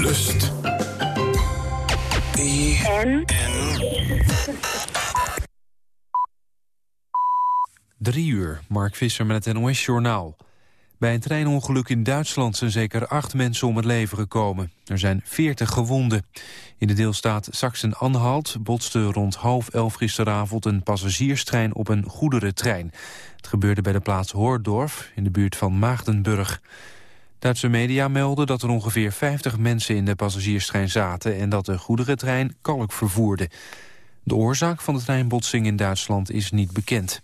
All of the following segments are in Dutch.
Lust. En? Drie uur, Mark Visser met het NOS-journaal. Bij een treinongeluk in Duitsland zijn zeker acht mensen om het leven gekomen. Er zijn veertig gewonden. In de deelstaat Sachsen-Anhalt botste rond half elf gisteravond... een passagierstrein op een goederentrein. Het gebeurde bij de plaats Hoordorf in de buurt van Maagdenburg. Duitse media melden dat er ongeveer 50 mensen in de passagierstrein zaten... en dat de goederentrein kalk vervoerde. De oorzaak van de treinbotsing in Duitsland is niet bekend.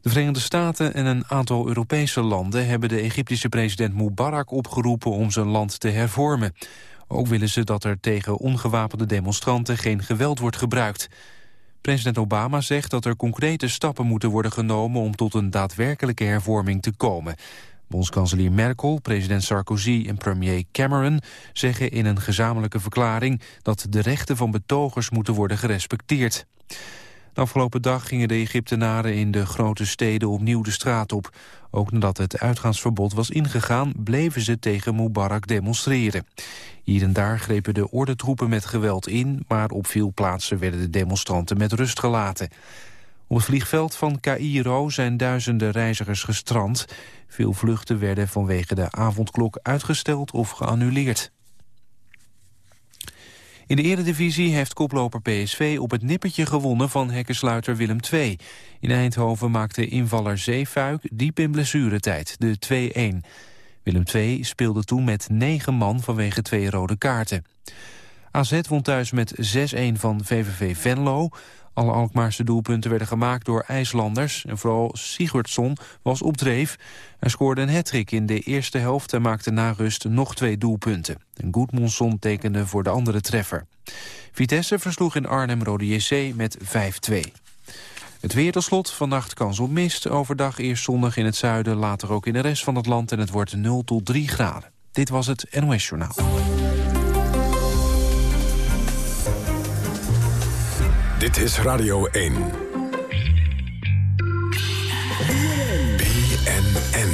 De Verenigde Staten en een aantal Europese landen... hebben de Egyptische president Mubarak opgeroepen om zijn land te hervormen. Ook willen ze dat er tegen ongewapende demonstranten geen geweld wordt gebruikt. President Obama zegt dat er concrete stappen moeten worden genomen... om tot een daadwerkelijke hervorming te komen. Bondskanselier Merkel, president Sarkozy en premier Cameron zeggen in een gezamenlijke verklaring dat de rechten van betogers moeten worden gerespecteerd. De afgelopen dag gingen de Egyptenaren in de grote steden opnieuw de straat op. Ook nadat het uitgaansverbod was ingegaan, bleven ze tegen Mubarak demonstreren. Hier en daar grepen de ordentroepen met geweld in, maar op veel plaatsen werden de demonstranten met rust gelaten. Op het vliegveld van Cairo zijn duizenden reizigers gestrand. Veel vluchten werden vanwege de avondklok uitgesteld of geannuleerd. In de eredivisie heeft koploper PSV op het nippertje gewonnen van hekkensluiter Willem II. In Eindhoven maakte invaller Zeefuik diep in blessuretijd, de 2-1. Willem II speelde toen met negen man vanwege twee rode kaarten. AZ won thuis met 6-1 van VVV Venlo. Alle Alkmaarse doelpunten werden gemaakt door IJslanders. En vooral Sigurdsson was op dreef. Hij scoorde een hattrick in de eerste helft en maakte na rust nog twee doelpunten. En Goedmonsson tekende voor de andere treffer. Vitesse versloeg in Arnhem Rode JC met 5-2. Het weer tot slot. Vannacht kans op mist. Overdag eerst zonnig in het zuiden, later ook in de rest van het land. En het wordt 0 tot 3 graden. Dit was het NOS Journaal. Dit is Radio 1. BNN.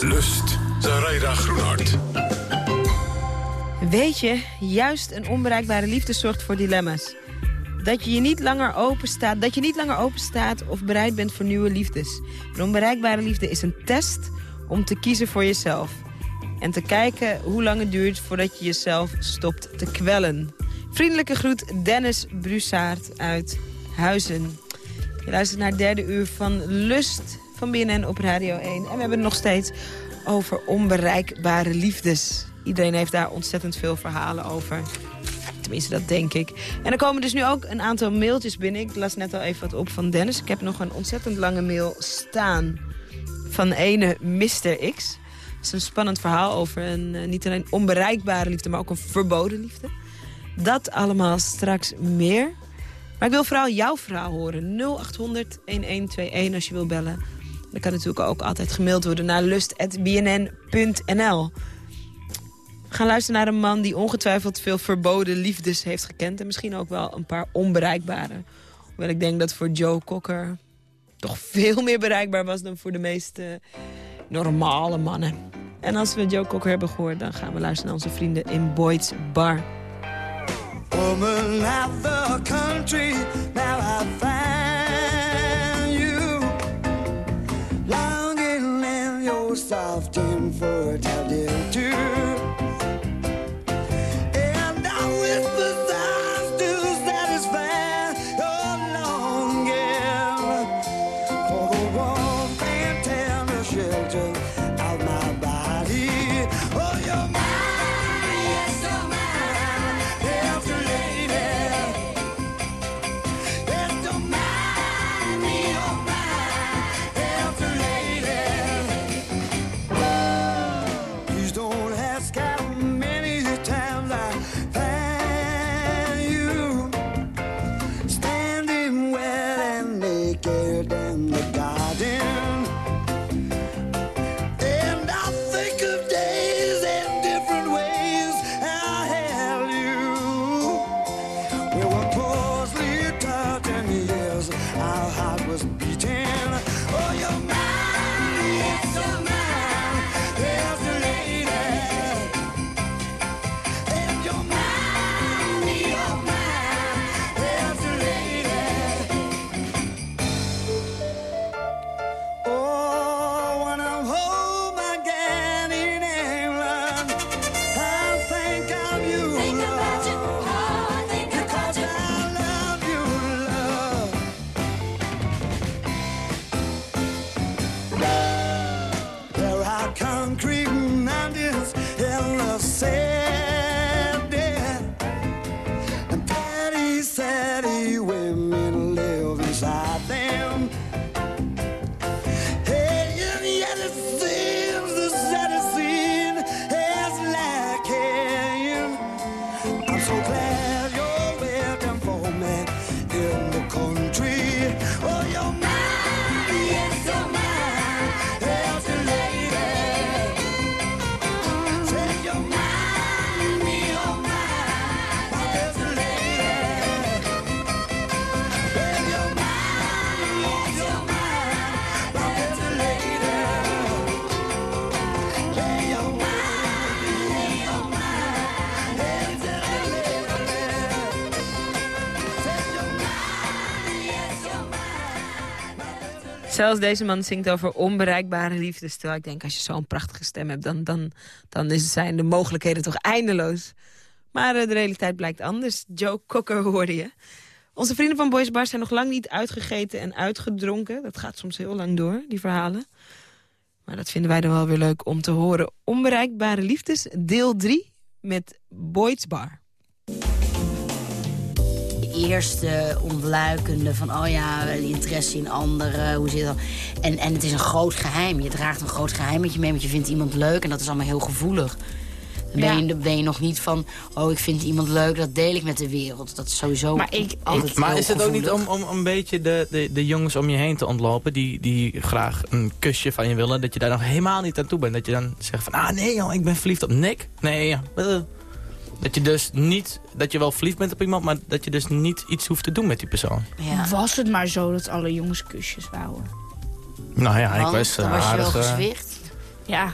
Lust. Zaraida Groenhart. Weet je, juist een onbereikbare liefde zorgt voor dilemma's. Dat je, je niet langer open staat, dat je niet langer open staat of bereid bent voor nieuwe liefdes. Een onbereikbare liefde is een test om te kiezen voor jezelf. En te kijken hoe lang het duurt voordat je jezelf stopt te kwellen. Vriendelijke groet Dennis Brussaert uit Huizen. Je luistert naar het derde uur van Lust van BNN op Radio 1. En we hebben het nog steeds over onbereikbare liefdes. Iedereen heeft daar ontzettend veel verhalen over. Tenminste, dat denk ik. En er komen dus nu ook een aantal mailtjes binnen. Ik las net al even wat op van Dennis. Ik heb nog een ontzettend lange mail staan van ene Mr. X. Het is een spannend verhaal over een uh, niet alleen onbereikbare liefde... maar ook een verboden liefde. Dat allemaal straks meer. Maar ik wil vooral jouw verhaal horen. 0800-1121 als je wil bellen. Dat kan natuurlijk ook altijd gemaild worden naar lust.bnn.nl. We gaan luisteren naar een man die ongetwijfeld veel verboden liefdes heeft gekend. En misschien ook wel een paar onbereikbare. Hoewel ik denk dat voor Joe Cocker toch veel meer bereikbaar was dan voor de meeste normale mannen. En als we Joe Cocker hebben gehoord, dan gaan we luisteren naar onze vrienden in Boyd's Bar. Woman of the country, now I find you. Longing in your soft and Zelfs deze man zingt over onbereikbare liefdes. Terwijl ik denk, als je zo'n prachtige stem hebt... dan, dan, dan zijn de mogelijkheden toch eindeloos. Maar eh, de realiteit blijkt anders. Joe Cocker hoorde je. Onze vrienden van Boys Bar zijn nog lang niet uitgegeten en uitgedronken. Dat gaat soms heel lang door, die verhalen. Maar dat vinden wij dan wel weer leuk om te horen. Onbereikbare liefdes, deel 3 met Boys Bar. De eerste ontluikende van, oh ja, interesse in anderen, hoe zit dat? En, en het is een groot geheim. Je draagt een groot geheim met je mee, want je vindt iemand leuk en dat is allemaal heel gevoelig. Dan ben, je, ben je nog niet van, oh, ik vind iemand leuk, dat deel ik met de wereld. Dat is sowieso Maar ik- altijd Maar is het ook niet om, om een beetje de, de, de jongens om je heen te ontlopen... Die, die graag een kusje van je willen, dat je daar nog helemaal niet aan toe bent? Dat je dan zegt van, ah nee joh, ik ben verliefd op Nick. Nee, ja. Eh. Dat je dus niet, dat je wel verliefd bent op iemand... maar dat je dus niet iets hoeft te doen met die persoon. Ja. Was het maar zo dat alle jongens kusjes wouden? Nou ja, ik was eh, was je wel aardig... eh, gezwicht. Ja.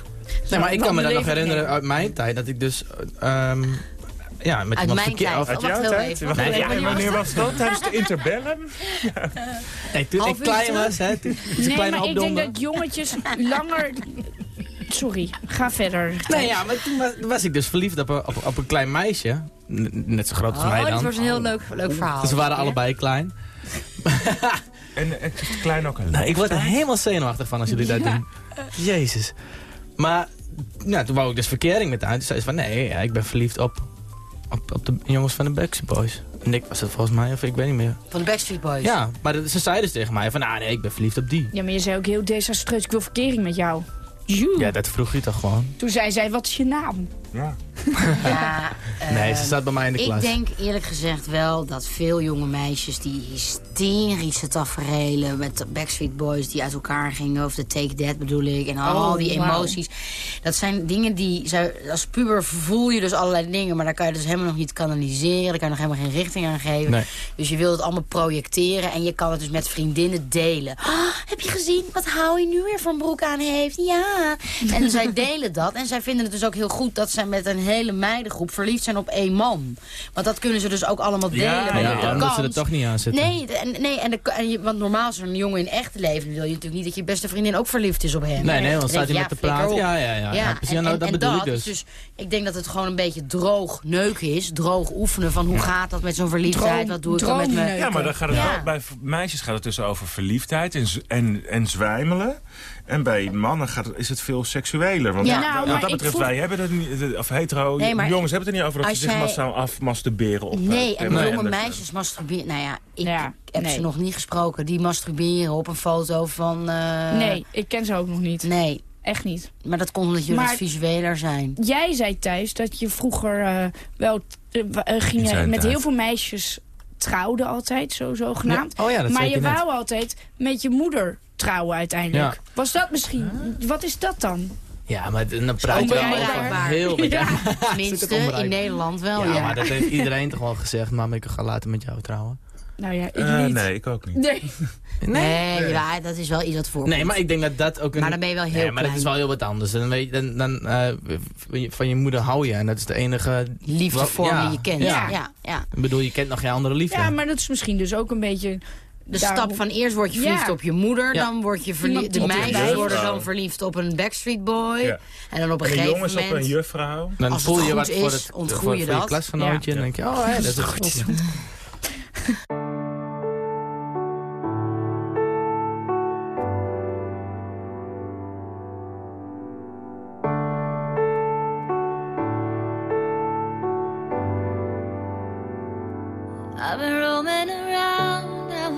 Nee, maar ik kan me dat nog herinneren uit mijn tijd... dat ik dus ehm, ja, met Uit iemand mijn tijd. of- Oh, wacht heel even. Wacht Nee, ja, wanneer was dat? Tijdens de interbellum? Nee, toen Half ik klein was, hè, toen, toen Nee, kleine maar ik denk dat jongetjes langer... Sorry, ga verder. Nee, ja, maar toen was, was ik dus verliefd op een, op, op een klein meisje. Net zo groot als mij Oh, dan. dit wordt een heel leuk, leuk verhaal. Dus we waren allebei klein. En het is klein ook een Nou, ik word er helemaal zenuwachtig van als jullie dat doen. Jezus. Maar ja, toen wou ik dus verkering met haar. Toen zei ze van nee, ja, ik ben verliefd op, op, op de jongens van de Backstreet Boys. En ik was het volgens mij, of ik weet niet meer. Van de Backstreet Boys. Ja, maar dat- ze zei dus tegen mij van ah nee, ik ben verliefd op die. Ja, maar je zei ook heel desastreus, ik wil verkering met jou. Ja, dat vroeg je toch gewoon? Toen zei zij, wat is je naam? Ja. Ja, Nee, ze ehm, zat bij mij in de Ik klas. denk eerlijk gezegd wel dat veel jonge meisjes die hysterische taferelen met de Backstreet Boys die uit elkaar gingen, of de Take That bedoel ik, en al Oh, die emoties. Dat zijn dingen die, zij- als puber voel je dus allerlei dingen, maar daar kan je dus helemaal nog niet kanaliseren, daar kan je nog helemaal geen richting aan geven. Nee. Dus je wilt het allemaal projecteren en je kan het dus met vriendinnen delen. Ah, heb je gezien wat Howie nu weer van broek aan heeft? Ja. En zij delen dat en zij vinden het dus ook heel goed dat zij met een hele meidengroep verliefd zijn op één man. Want dat kunnen ze dus ook allemaal delen. Ja, Ja, de dan moet ze er toch niet aan zitten. Nee, en, nee en de, en je, want normaal zo'n jongen in echte leven wil je natuurlijk niet dat je beste vriendin ook verliefd is op hem. Nee, nee, want Dan staat hij je, met te flikker praten. Ja, ja, ja. ja, precies. en, nou, dat en bedoel dat ik is dus. ik denk dat het gewoon een beetje droog neuken is. Droog oefenen van hoe gaat dat met zo'n verliefdheid. Droom- wat doe ik dan met me... Ja, maar dan gaat het Ja. wel, bij meisjes gaat het dus over verliefdheid en, en, en zwijmelen. En bij mannen gaat het, is het veel seksueler. Want Ja, nou, wat maar dat betreft, voel- wij hebben het niet, de- of hetero Nee, maar jongens hebben het er niet over dat ze zich jij- massaal afmasturberen op eh, Nee, en jonge meisjes masturberen... Nou ja, ik Ja, heb nee. ze nog niet gesproken. Die masturberen op een foto van... eh, nee, ik ken ze ook nog niet. Nee, Echt niet. maar dat komt omdat jullie Maar- visueler zijn. Jij zei Thijs dat je vroeger eh, wel eh, ging je met tijd. heel veel meisjes trouwden altijd, zo zogenaamd. Ja, oh ja, dat maar zei je wou altijd met je moeder trouwen uiteindelijk. Ja. Was dat misschien? Wat is dat dan? Ja, maar dan praat je wel over heel... Ja. Tenminste, onbereikbaar. in Nederland wel, Ja, ja. maar dat heeft iedereen toch wel gezegd. Mam, ik ga later met jou trouwen. Nou ja, ik Eh, niet. nee, ik ook niet. Nee. Nee, ja, dat is wel iets wat voorkomt. Nee, maar ik denk dat dat ook een... Maar dan ben je wel heel Nee, maar dat klein. is wel heel wat anders. Dan weet je, dan, dan, eh, van je- van je moeder hou je. En dat is de enige... Liefdevorm Ja, die je kent. ja. Ja. Ja, Ik bedoel, je kent nog geen andere liefde. Ja, maar dat is misschien dus ook een beetje... De Daarom- stap van eerst word je verliefd Ja. op je moeder, Ja. dan word je verliefd... De meisjes worden dan verliefd op een Backstreet Boy. Ja. En dan op een En de gegeven jongens moment... op een juffrouw. dan als voel het je goed wat voor is, het ontgroei voor, je voor je dat. klasgenootje. En dan denk je, oh, hè, dat is goed.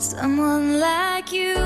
Someone like you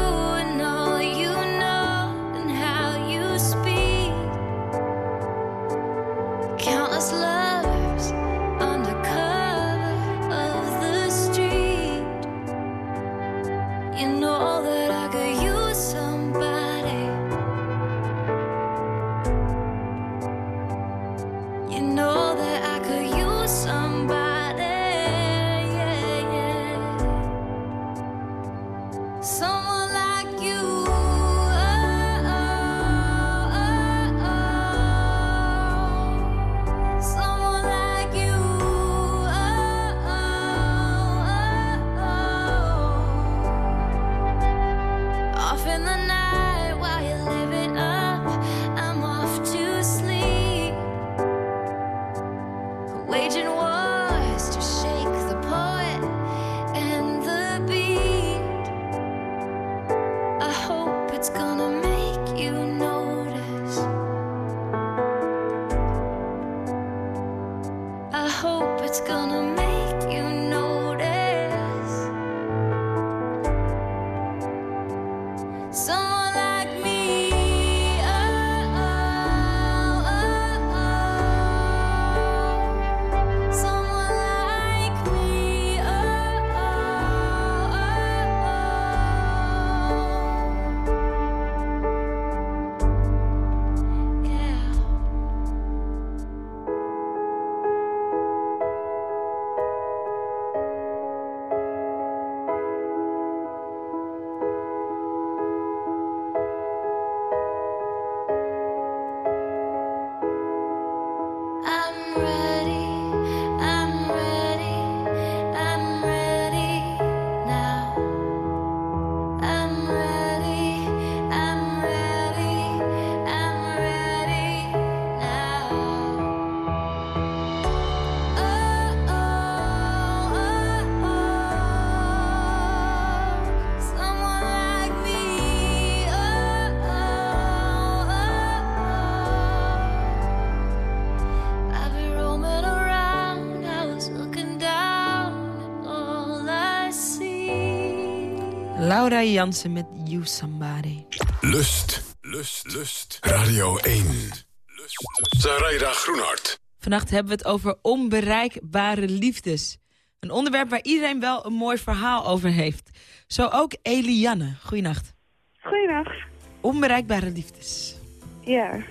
Jansen met You Somebody. Lust, lust, lust. Radio 1. Lust. Zaraida Groenhart. Vannacht hebben we het over onbereikbare liefdes. Een onderwerp waar iedereen wel een mooi verhaal over heeft. Zo ook Elianne. Goeienacht. Goeiedag. Onbereikbare liefdes. Ja.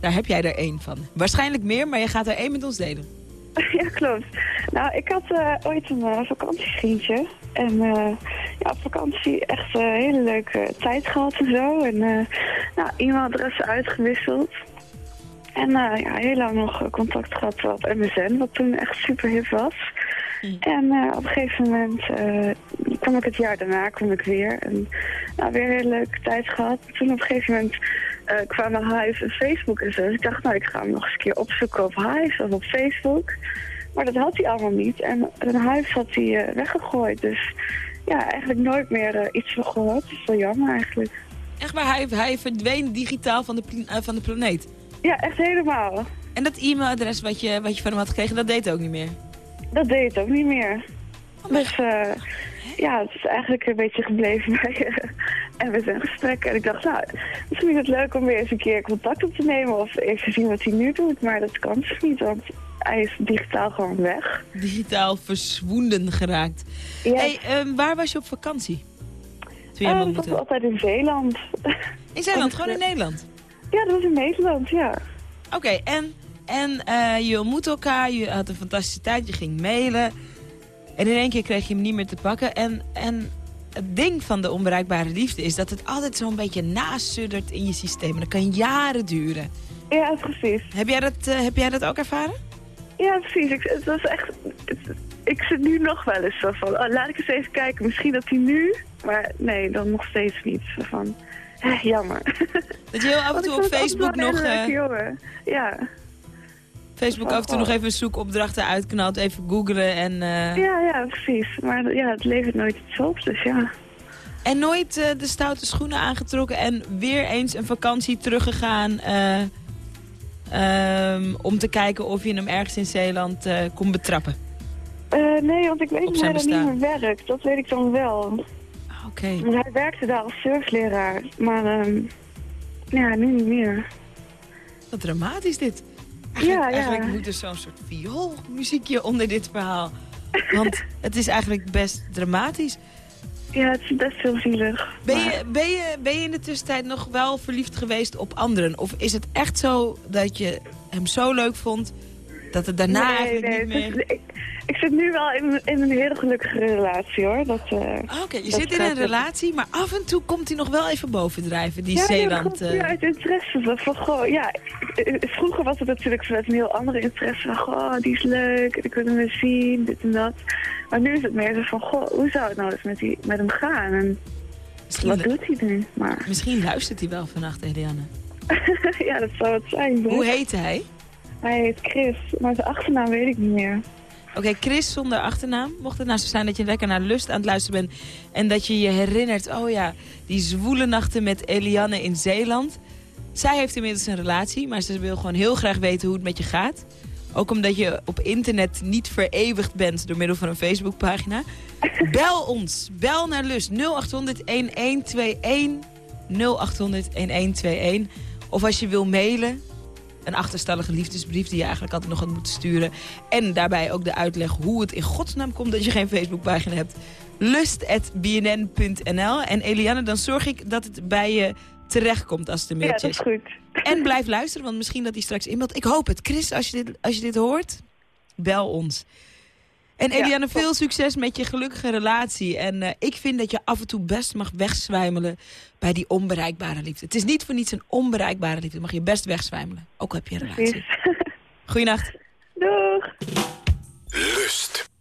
Daar heb jij er één van. Waarschijnlijk meer, maar je gaat er één met ons delen. ja, klopt. Nou, ik had eh, ooit een eh, vakantievriendje. En eh, ja, op vakantie echt een hele leuke tijd gehad en zo. En eh nou, e-mailadressen uitgewisseld. En eh, ja, heel lang nog eh, contact gehad op MSN, wat toen echt super hip was. En eh, op een gegeven moment eh, kwam ik het jaar daarna, kwam ik weer. En nou, weer een hele leuke tijd gehad. Toen op een gegeven moment eh, kwamen Hive en Facebook en zo. Dus ik dacht, nou, ik ga hem nog eens een keer opzoeken op Hive of op Facebook. Maar dat had hij allemaal niet. En een Hive had hij eh, weggegooid. Dus ja, eigenlijk nooit meer eh, iets van gehoord. Dat is wel jammer eigenlijk. Echt waar, hij, hij verdween digitaal van de, van de planeet. Ja, echt helemaal. En dat e-mailadres wat je, wat je van hem had gekregen, dat deed ook niet meer. Dat deed het ook niet meer. Dus eh, ja, het is eigenlijk een beetje gebleven bij uh, en we zijn gesprek. En ik dacht, nou, misschien is het leuk om weer eens een keer contact op te nemen of even zien wat hij nu doet. Maar dat kan dus niet, want hij is digitaal gewoon weg. Digitaal verzwoenden geraakt. Ja. Hey, ehm, waar was je op vakantie? Toen je hem Eh, dat was altijd in Zeeland. In Zeeland, gewoon in Nederland? Ja, dat was in Nederland, ja. Oké, en, en eh, je ontmoette elkaar, je had een fantastische tijd, je ging mailen. En in één keer kreeg je hem niet meer te pakken. En, en het ding van de onbereikbare liefde is dat het altijd zo'n beetje nasuddert in je systeem. En dat kan jaren duren. Ja, precies. Heb jij dat, eh, heb jij dat ook ervaren? Ja, precies. Ik, het was echt... Het, ik zit nu nog wel eens zo van, oh, laat ik eens even kijken, misschien dat hij nu, maar nee, dan nog steeds niet. Zo van, eh, jammer. Dat je heel af en toe op Facebook nog, eh, leuke jongen. Ja. Facebook af en toe nog even zoekopdrachten uitknalt, even googlen en... eh, ja, ja, precies. Maar ja, het levert nooit iets op, dus ja. En nooit eh, de stoute schoenen aangetrokken en weer eens een vakantie teruggegaan... eh, ehm, om te kijken of je hem ergens in Zeeland kon betrappen. Nee, want ik weet dat zijn hij niet meer werkt. Dat weet ik dan wel. Oké. Want hij werkte daar als surfleraar. Maar ehm, ja, nu niet meer. Wat dramatisch dit. Eigenlijk, Ja, ja. eigenlijk moet er zo'n soort vioolmuziekje onder dit verhaal. Want het is eigenlijk best dramatisch. Ja, het is best heel zielig. Ben maar- je, ben, je, ben je in de tussentijd nog wel verliefd geweest op anderen? Of is het echt zo dat je hem zo leuk vond dat het daarna nee, eigenlijk nee, niet het meer... is- ik, zit nu wel in, in een hele gelukkige relatie, hoor. Dat, eh, Oké, je dat zit in een relatie, maar af en toe komt hij nog wel even bovendrijven, die ja, Zeeland. Ja, eh. uit interesse. Van, van, goh, ja, eh, vroeger was het natuurlijk vanuit een heel andere interesse. Van, goh, die is leuk, ik wil hem zien, dit en dat. Maar nu is het meer zo van, goh, hoe zou het nou eens met, die, met hem gaan? En misschien, wat doet hij nu? Maar misschien luistert hij wel vannacht, Eliane. ja, dat zou het zijn. Hoe heet hij? Hij heet Chris, maar zijn achternaam weet ik niet meer. Oké, Chris zonder achternaam. Mocht het nou zo zijn dat je lekker naar Lust aan het luisteren bent... en dat je je herinnert, oh ja, die zwoele nachten met Eliane in Zeeland. Zij heeft inmiddels een relatie, maar ze wil gewoon heel graag weten hoe het met je gaat. Ook omdat je op internet niet vereeuwigd bent door middel van een Facebookpagina. Bel ons. Bel naar Lust 0800-1121. 0800-1121. Of als je wil mailen, een achterstallige liefdesbrief die je eigenlijk altijd nog had moeten sturen. En daarbij ook de uitleg hoe het in godsnaam komt dat je geen Facebookpagina hebt. Lust.bnn.nl. En Eliane, dan zorg ik dat het bij je terechtkomt als het een Ja, mailtje dat is goed. En blijf luisteren, want misschien dat hij straks inbelt. Ik hoop het. Chris, als je dit, als je dit hoort, bel ons. En Eliane, veel succes met je gelukkige relatie. En eh, ik vind dat je af en toe best mag wegzwijmelen bij die onbereikbare liefde. Het is niet voor niets een onbereikbare liefde. Mag je best wegzwijmelen. Ook al heb je een relatie. Goeienacht. Doeg! Lust.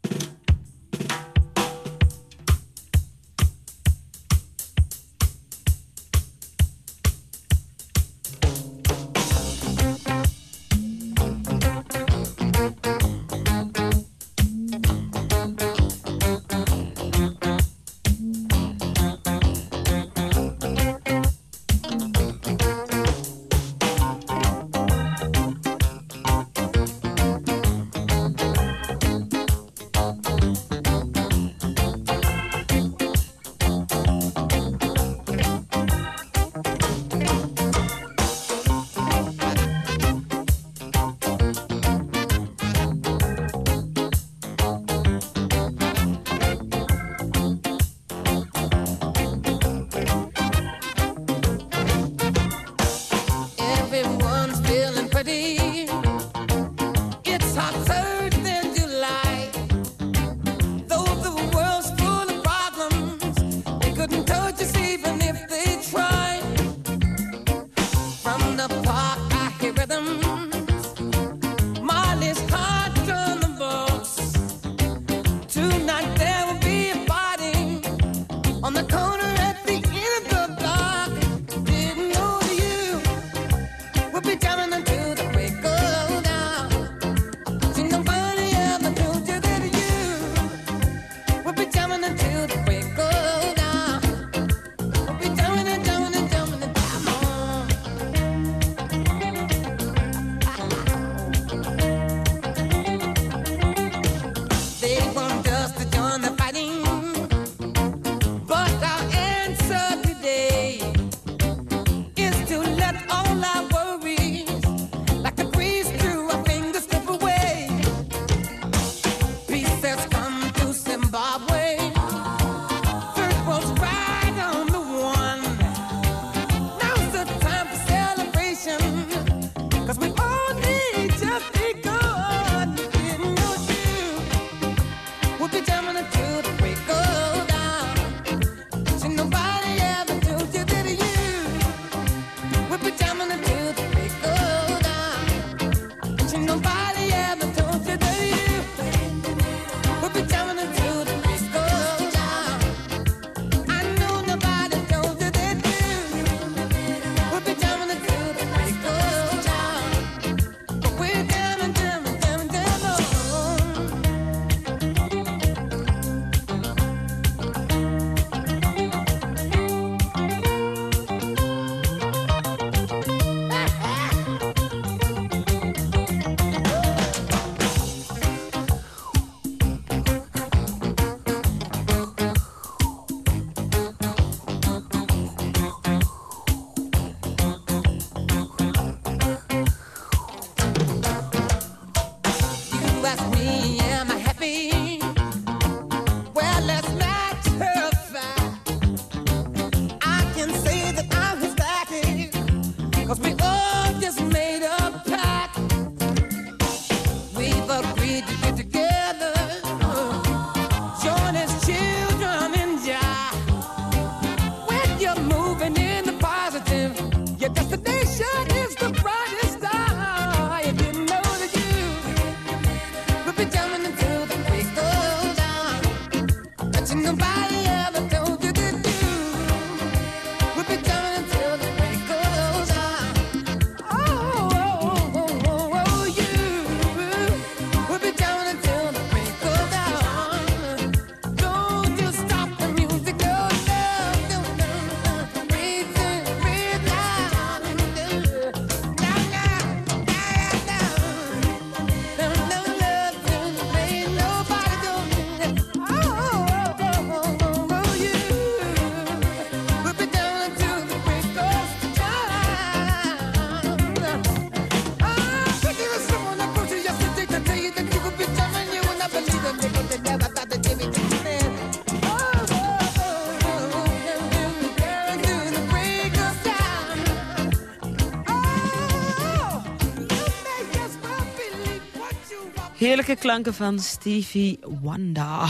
Heerlijke klanken van Stevie Wonder.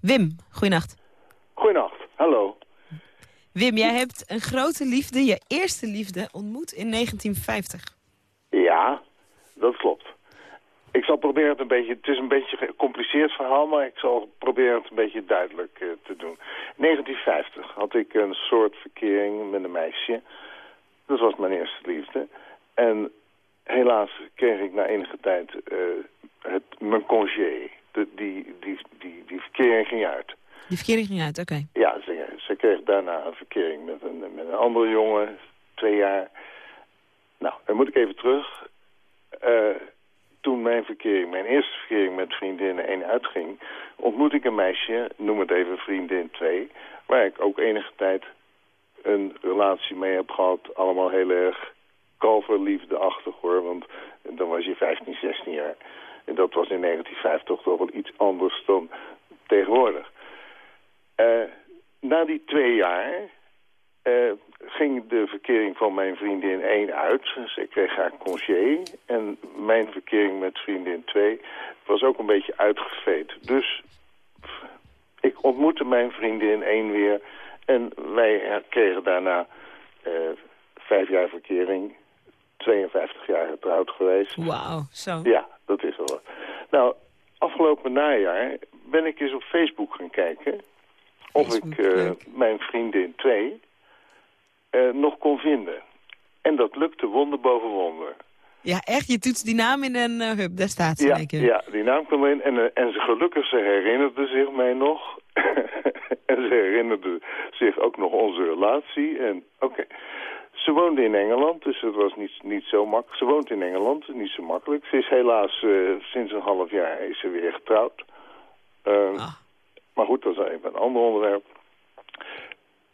Wim, goeienacht. Goeienacht, hallo. Wim, jij hebt een grote liefde, je eerste liefde, ontmoet in 1950. Ja, dat klopt. Ik zal proberen het een beetje, het is een beetje een gecompliceerd verhaal, maar ik zal proberen het een beetje duidelijk eh, te doen. In 1950 had ik een soort verkering met een meisje. Dat was mijn eerste liefde. En helaas kreeg ik na enige tijd eh, het, mijn congé. De, die, die, die, die verkering ging uit. Die verkering ging uit, oké. Ja, ze, ze kreeg daarna een verkering met een, met een andere jongen, twee jaar. Nou, dan moet ik even terug. Eh, toen mijn verkering, mijn eerste verkering met vriendin 1 uitging... ontmoette ik een meisje, noem het even vriendin 2... waar ik ook enige tijd een relatie mee heb gehad. Allemaal heel erg kalverliefdeachtig hoor, want dan was je 15, 16 jaar. En dat was in 1950 toch wel iets anders dan tegenwoordig. Eh, na die twee jaar eh, ging de verkering van mijn vriendin 1 uit. Ze kreeg haar congé. En mijn verkering met vriendin 2 was ook een beetje uitgeveed. Dus ik ontmoette mijn vriendin 1 weer. En wij kregen daarna eh, vijf jaar verkering. 52 jaar getrouwd geweest. Wauw, zo. Ja, dat is wel wat. Nou, afgelopen najaar ben ik eens op Facebook gaan kijken... of Facebook, ik eh, mijn vriendin 2 eh, nog kon vinden. En dat lukte wonder boven wonder. Ja, echt, je toetst die naam in een eh, hub, daar staat ze Ja, keer. ja, die naam kwam in. En, en ze gelukkig, ze herinnerde zich mij nog. en ze herinnerde zich ook nog onze relatie. En oké. Ze woonde in Engeland, dus het was niet, niet zo makkelijk. Ze woont in Engeland, niet zo makkelijk. Ze is helaas eh, sinds een half jaar is ze weer getrouwd. Ehm, Ah. Maar goed, dat is even een ander onderwerp.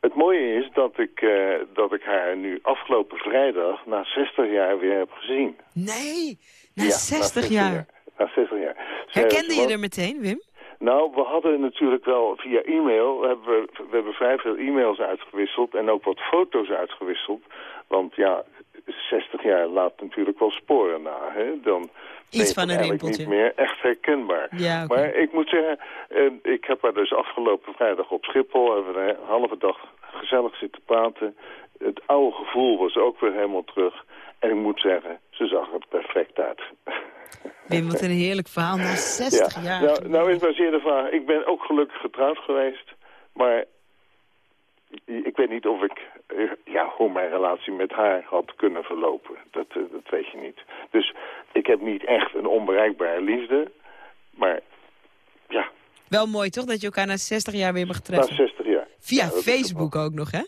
Het mooie is dat ik, eh, dat ik haar nu afgelopen vrijdag na 60 jaar weer heb gezien. Nee, na Ja, 60 jaar. Na 60 jaar. Zij- Herkende je er meteen, Wim? Nou, we hadden natuurlijk wel via e-mail, hebben we, we hebben vrij veel e-mails uitgewisseld en ook wat foto's uitgewisseld. Want ja, 60 jaar laat natuurlijk wel sporen na. Hè? Dan Iets van een rimpeltje. niet meer echt herkenbaar. Ja. Maar ik moet zeggen, eh, ik heb haar dus afgelopen vrijdag op Schiphol, hebben we een halve dag gezellig zitten praten. Het oude gevoel was ook weer helemaal terug. En ik moet zeggen, ze zag er perfect uit. Wim, wat een heerlijk verhaal. Na 60 jaar. Nou, nou is maar zeer de vraag. Ik ben ook gelukkig getrouwd geweest. Maar ik weet niet of ik, eh, ja, hoe mijn relatie met haar had kunnen verlopen. Dat, eh, dat weet je niet. Dus ik heb niet echt een onbereikbare liefde. Maar ja, Wel mooi toch, dat je elkaar na 60 jaar weer mag na treffen. 60 jaar. Via Ja, Facebook ook nog, hè?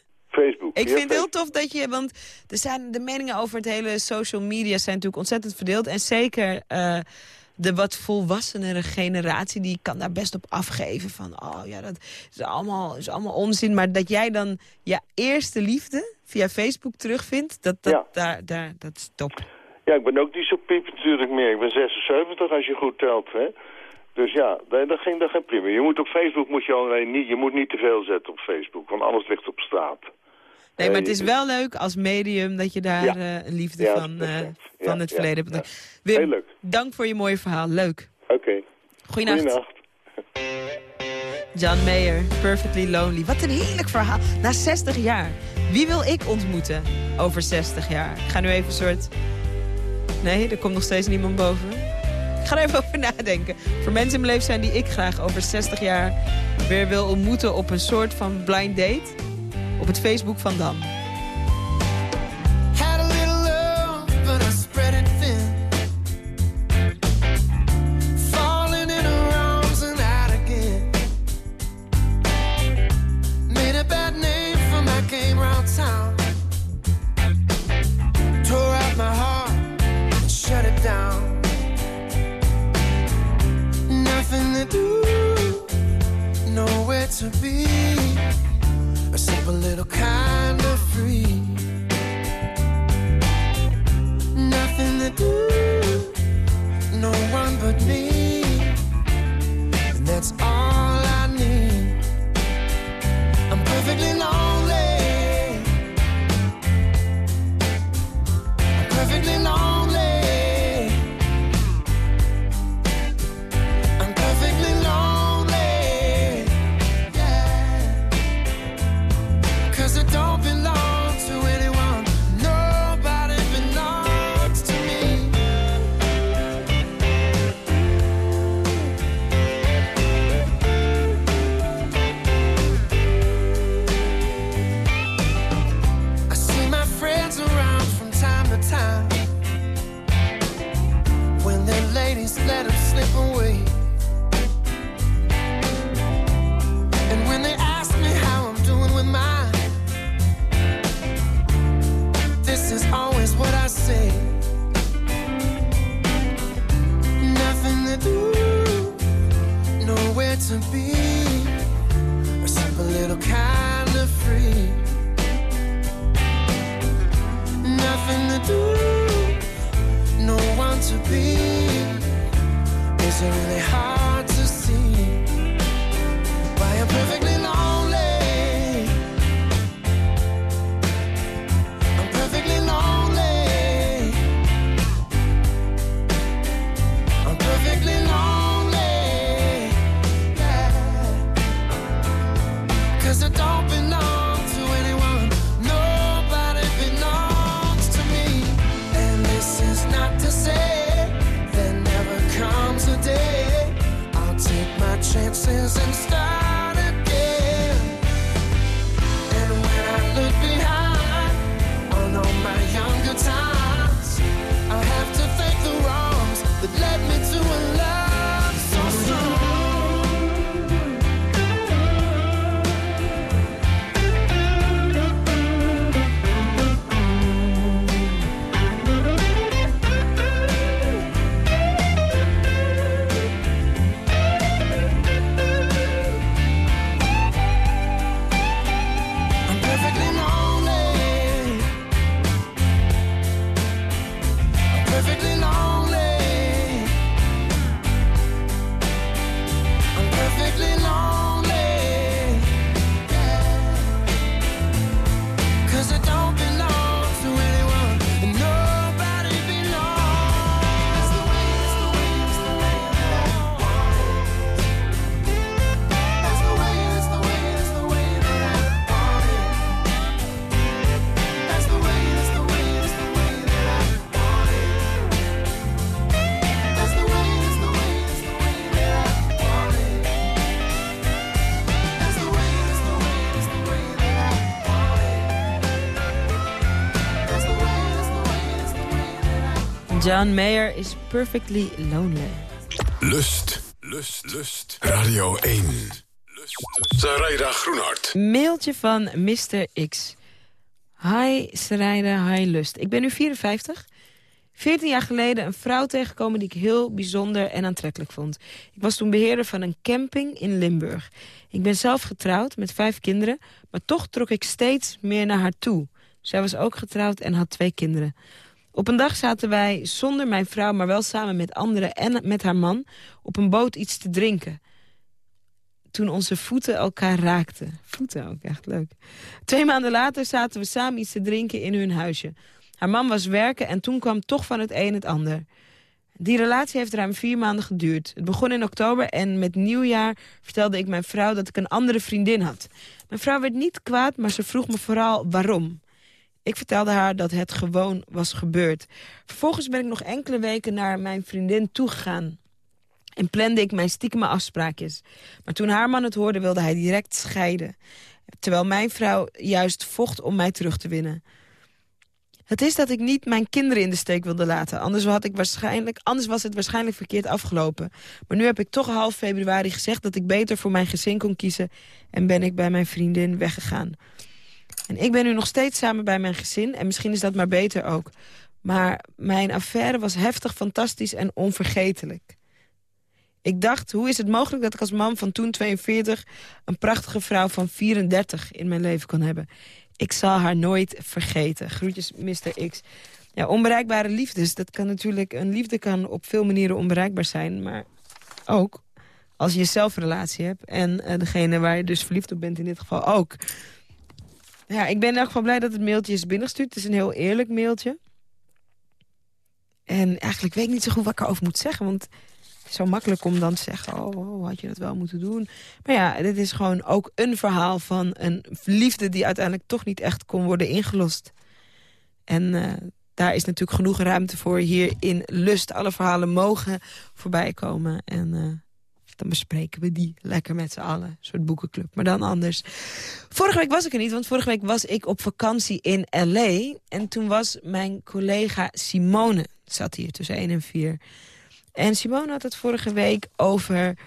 Ik vind het heel tof dat je, want er zijn de meningen over het hele social media zijn natuurlijk ontzettend verdeeld. En zeker eh, de wat volwassenere generatie, die kan daar best op afgeven van, oh ja, dat is allemaal, is allemaal onzin. Maar dat jij dan je eerste liefde via Facebook terugvindt, dat, dat, Ja. daar, daar, dat is top. Ja, ik ben ook niet zo piep natuurlijk meer. Ik ben 76 als je goed telt, hè. Dus ja, dat ging, dat ging prima. Je moet op Facebook moet je alleen niet, je moet niet te veel zetten op Facebook, want alles ligt op straat. Nee, maar het Eh, is wel leuk als medium dat je daar Ja. eh, een liefde Ja, van, eh, van het verleden hebt. Wim, Heel leuk. dank voor je mooie verhaal. Leuk. Oké. Goeienacht. Goeienacht. John Mayer, Perfectly Lonely. Wat een heerlijk verhaal. Na 60 jaar. Wie wil ik ontmoeten over 60 jaar? Ik ga nu even een soort... Nee, er komt nog steeds niemand boven. Ik ga er even over nadenken. Voor mensen in mijn leven zijn die ik graag over 60 jaar weer wil ontmoeten op een soort van blind date. Op het Facebook van Dan. Little kind of free. Nothing to do, John Mayer is perfectly lonely. Lust, lust, lust. Radio 1. Lust. Zaraida Groenhart. Mailtje van Mr. X. Hi Sarayda, hi Lust. Ik ben nu 54. 14 jaar geleden een vrouw tegengekomen die ik heel bijzonder en aantrekkelijk vond. Ik was toen beheerder van een camping in Limburg. Ik ben zelf getrouwd met vijf kinderen, maar toch trok ik steeds meer naar haar toe. Zij was ook getrouwd en had twee kinderen. Op een dag zaten wij zonder mijn vrouw, maar wel samen met anderen en met haar man... op een boot iets te drinken. Toen onze voeten elkaar raakten. Voeten ook, echt leuk. Twee maanden later zaten we samen iets te drinken in hun huisje. Haar man was werken en toen kwam toch van het een het ander. Die relatie heeft ruim vier maanden geduurd. Het begon in oktober en met nieuwjaar vertelde ik mijn vrouw dat ik een andere vriendin had. Mijn vrouw werd niet kwaad, maar ze vroeg me vooral waarom. Ik vertelde haar dat het gewoon was gebeurd. Vervolgens ben ik nog enkele weken naar mijn vriendin toegegaan. En plande ik mijn stiekeme afspraakjes. Maar toen haar man het hoorde, wilde hij direct scheiden. Terwijl mijn vrouw juist vocht om mij terug te winnen. Het is dat ik niet mijn kinderen in de steek wilde laten. Anders, had ik waarschijnlijk, anders was het waarschijnlijk verkeerd afgelopen. Maar nu heb ik toch half februari gezegd dat ik beter voor mijn gezin kon kiezen... en ben ik bij mijn vriendin weggegaan. En ik ben nu nog steeds samen bij mijn gezin. En misschien is dat maar beter ook. Maar mijn affaire was heftig, fantastisch en onvergetelijk. Ik dacht, hoe is het mogelijk dat ik als man van toen 42... een prachtige vrouw van 34 in mijn leven kon hebben? Ik zal haar nooit vergeten. Groetjes, Mr. X. Ja, onbereikbare liefdes. Dat kan natuurlijk, een liefde kan op veel manieren onbereikbaar zijn. Maar ook als je zelf een relatie hebt. En eh, degene waar je dus verliefd op bent in dit geval ook. Ja, ik ben in elk blij dat het mailtje is binnengestuurd. Het is een heel eerlijk mailtje. En eigenlijk weet ik niet zo goed wat ik erover moet zeggen. Want het is zo makkelijk om dan te zeggen... oh, oh, had je dat wel moeten doen. Maar ja, dit is gewoon ook een verhaal van een liefde... die uiteindelijk toch niet echt kon worden ingelost. En uh, daar is natuurlijk genoeg ruimte voor hier in Lust. Alle verhalen mogen voorbij komen. En uh, dan bespreken we die lekker met z'n allen. Een soort boekenclub, maar dan anders. Vorige week was ik er niet, want vorige week was ik op vakantie in L.A. En toen was mijn collega Simone, zat hier tussen 1 en 4... En Simone had het vorige week over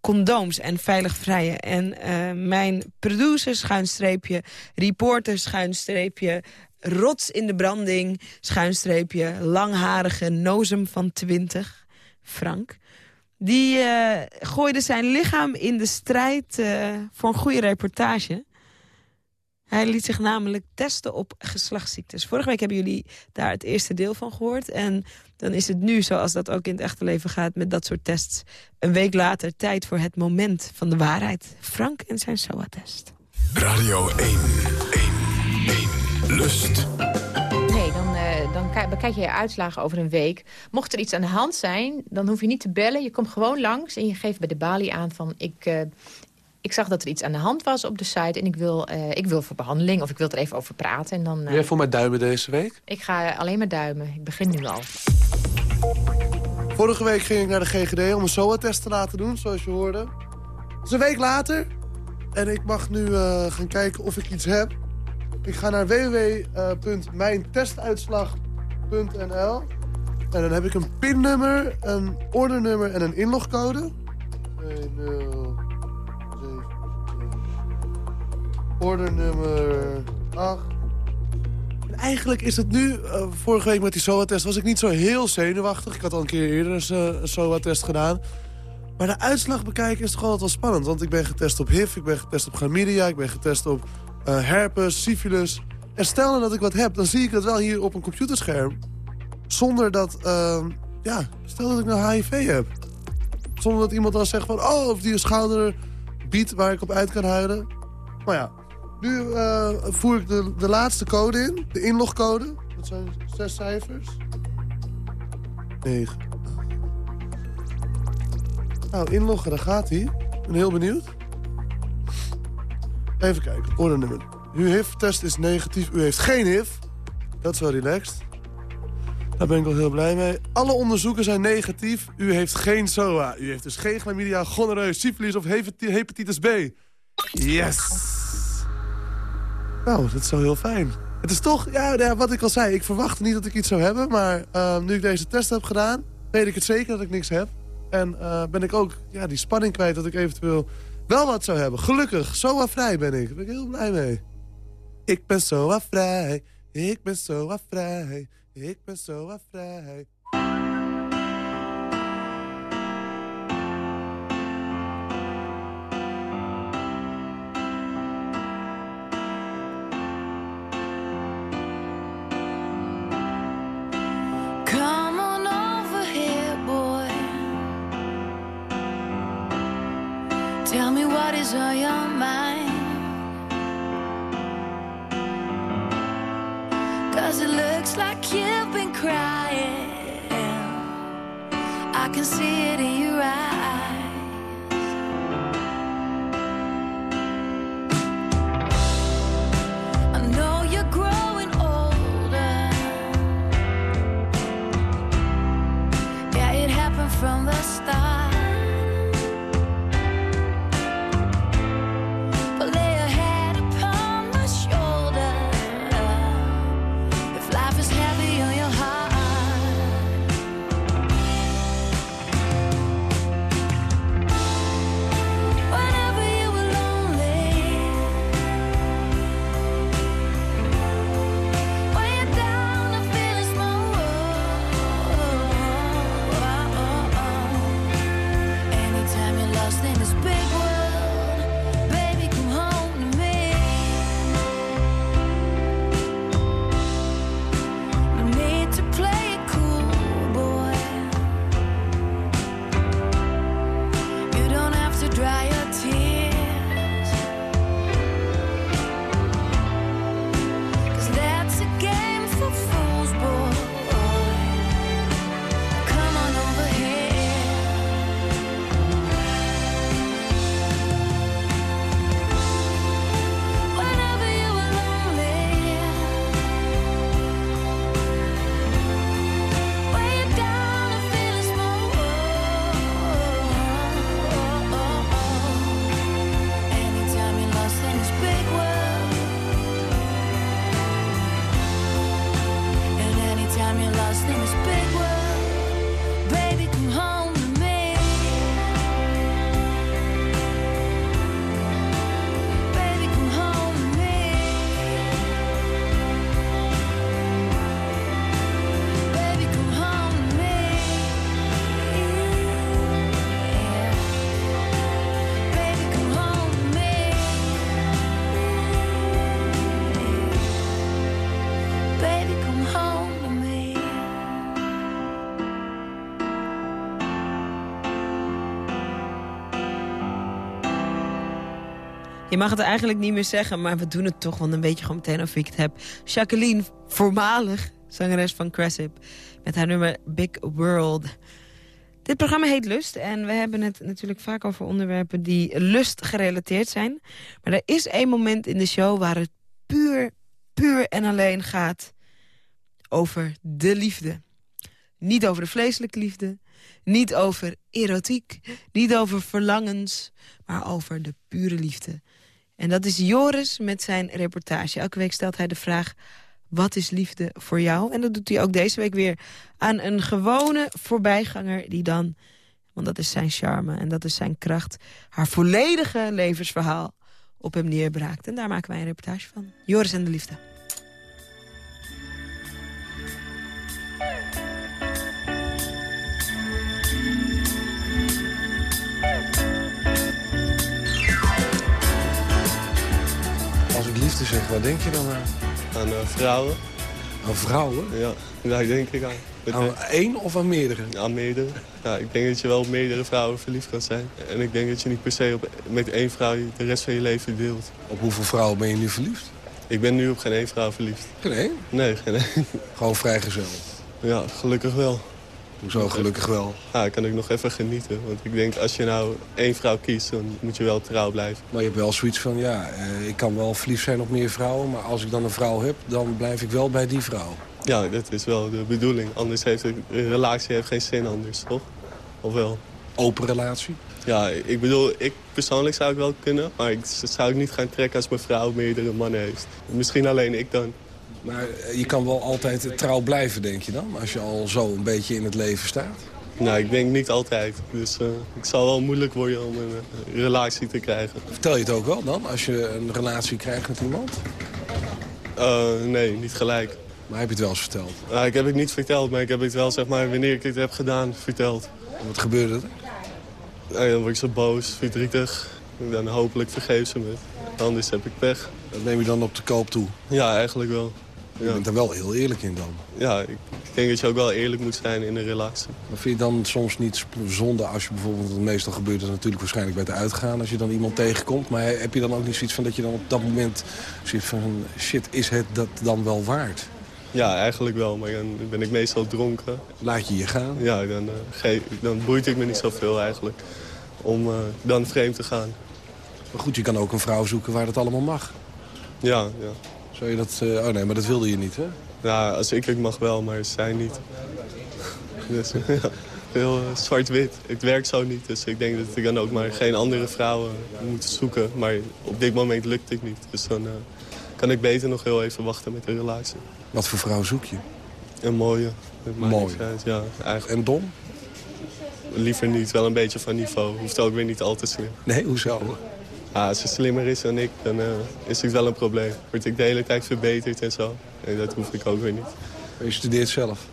condooms en veilig vrijen. En uh, mijn producer, schuinstreepje, reporter, schuinstreepje... rots in de branding, schuinstreepje, langharige nozem van 20, Frank. Die eh, gooide zijn lichaam in de strijd eh, voor een goede reportage. Hij liet zich namelijk testen op geslachtsziektes. Vorige week hebben jullie daar het eerste deel van gehoord. En dan is het nu, zoals dat ook in het echte leven gaat... met dat soort tests, een week later tijd voor het moment van de waarheid. Frank en zijn SOA-test. Radio 1, 1, 1, Lust. Bekijk je je uitslagen over een week. Mocht er iets aan de hand zijn, dan hoef je niet te bellen. Je komt gewoon langs en je geeft bij de balie aan van... ik, eh, ik zag dat er iets aan de hand was op de site en ik wil, eh, ik wil voor behandeling... of ik wil er even over praten. En dan, eh, Wil jij voor mij duimen deze week? Ik ga alleen maar duimen. Ik begin nu al. Vorige week ging ik naar de GGD om een SOA-test te laten doen, zoals je hoorde. Het is een week later. En ik mag nu eh, gaan kijken of ik iets heb. Ik ga naar www.mijntestuitslag.nl. En dan heb ik een pinnummer, een ordernummer en een inlogcode. 2072. Ordernummer 8. En eigenlijk is het nu, eh, vorige week met die SOA-test was ik niet zo heel zenuwachtig. Ik had al een keer eerder een, eh, SOA-test gedaan. Maar de uitslag bekijken is toch altijd wel spannend. Want ik ben getest op HIV, ik ben getest op chlamydia, ik ben getest op eh, herpes, syfilis. En stel dat ik wat heb, dan zie ik dat wel hier op een computerscherm. Zonder dat, ehm, ja, stel dat ik nou HIV heb. Zonder dat iemand dan zegt van, oh, of die een schouder biedt waar ik op uit kan huilen. Maar ja, nu eh, voer ik de, de laatste code in, de inlogcode. Dat zijn zes cijfers. 9. Nou, inloggen, daar gaat hij. Ik ben heel benieuwd. Even kijken, ordernummer. Uw HIV-test is negatief, u heeft geen HIV. Dat is wel relaxed. Daar ben ik wel heel blij mee. Alle onderzoeken zijn negatief. U heeft geen SOA. U heeft dus geen chlamydia, gonorreu, syphilis of hepati- hepatitis B. Yes! Nou, dat is wel heel fijn. Het is toch, ja, ja, wat ik al zei, ik verwachtte niet dat ik iets zou hebben. Maar eh, nu ik deze test heb gedaan, weet ik het zeker dat ik niks heb. En eh, ben ik ook ja, die spanning kwijt dat ik eventueel wel wat zou hebben. Gelukkig, SOA vrij ben ik. Daar ben ik heel blij mee. Ik ben SOA vrij, ik ben SOA vrij, ik ben SOA vrij. Come on over here, boy. Tell me what is on your mind. Like you've been crying. I can see it in your eyes. I know you're growing older. Yeah, it happened from the start. Je mag het eigenlijk niet meer zeggen, maar we doen het toch... want dan weet je gewoon meteen of ik het heb. Jacqueline, voormalig zangeres van Cressip... met haar nummer Big World. Dit programma heet Lust en we hebben het natuurlijk vaak over onderwerpen... die lust gerelateerd zijn. Maar er is één moment in de show waar het puur, puur en alleen gaat... over de liefde. Niet over de vleeselijke liefde, niet over erotiek, niet over verlangens... maar over de pure liefde. En dat is Joris met zijn reportage. Elke week stelt hij de vraag, wat is liefde voor jou? En dat doet hij ook deze week weer aan een gewone voorbijganger... die dan, want dat is zijn charme en dat is zijn kracht... haar volledige levensverhaal op hem neerbraakt. En daar maken wij een reportage van. Joris en de liefde. Waar denk je dan aan? Aan eh, vrouwen. Aan vrouwen? Ja, daar denk ik aan. Met Aan één of aan meerdere? Aan meerdere. Ja, ik denk dat je wel op meerdere vrouwen verliefd kan zijn. En ik denk dat je niet per se op, met één vrouw de rest van je leven deelt. Op hoeveel vrouwen ben je nu verliefd? Ik ben nu op geen één vrouw verliefd. Geen één? Nee, geen één. Gewoon vrijgezel? Ja, gelukkig wel. Hoezo gelukkig wel? Ja, kan ik nog even genieten. Want ik denk, als je nou één vrouw kiest, dan moet je wel trouw blijven. Maar je hebt wel zoiets van, ja, eh, ik kan wel verliefd zijn op meer vrouwen... maar als ik dan een vrouw heb, dan blijf ik wel bij die vrouw. Ja, dat is wel de bedoeling. Anders heeft een relatie heeft geen zin anders, toch? Of wel? Open relatie? Ja, ik bedoel, ik persoonlijk zou ik wel kunnen. Maar ik zou ik niet gaan trekken als mijn vrouw meerdere mannen heeft. Misschien alleen ik dan. Maar eh, je kan wel altijd trouw blijven, denk je dan? Als je al zo een beetje in het leven staat? Nou, ik denk niet altijd. Dus uh, het zal wel moeilijk worden om een uh, relatie te krijgen. Vertel je het ook wel dan, als je een relatie krijgt met iemand? Uh, nee, niet gelijk. Maar heb je het wel eens verteld? Nou, ik heb het niet verteld, maar ik heb het wel, zeg maar, wanneer ik het heb gedaan, verteld. En wat gebeurde er? Nou, dan word ik zo boos, verdrietig. En dan hopelijk vergeef ze me. Anders heb ik pech. Dat neem je dan op de koop toe? Ja, eigenlijk wel. Je bent er wel heel eerlijk in dan. Ja, ik denk dat je ook wel eerlijk moet zijn in een relatie. Maar vind je dan soms niet zonde als je bijvoorbeeld... want meestal gebeurt het natuurlijk waarschijnlijk bij het uitgaan... als je dan iemand tegenkomt. Maar heb je dan ook niet zoiets van dat je dan op dat moment zit van... shit, is het dat dan wel waard? Ja, eigenlijk wel. Maar dan ben ik meestal dronken. Laat je je gaan? Ja, dan, uh, geef, dan boeit ik me niet zoveel eigenlijk. Om uh, dan vreemd te gaan. Maar goed, je kan ook een vrouw zoeken waar dat allemaal mag. Ja, ja. Zou je dat... Uh, oh nee, maar dat wilde je niet, hè? Ja, als ik het mag wel, maar zij niet. dus, ja, heel uh, zwart-wit. Het werkt zo niet, dus ik denk dat ik dan ook maar geen andere vrouwen moet zoeken. Maar op dit moment lukt het niet. Dus dan uh, kan ik beter nog heel even wachten met de relatie. Wat voor vrouw zoek je? Een mooie. Mooi? Ja, eigenlijk. En dom? Liever niet, wel een beetje van niveau. Hoeft ook weer niet al te slim. Nee, hoezo? Ah, als ze slimmer is dan ik, dan uh, is het wel een probleem. Word ik de hele tijd verbeterd en zo. En dat hoef ik ook weer niet. Maar je studeert zelf?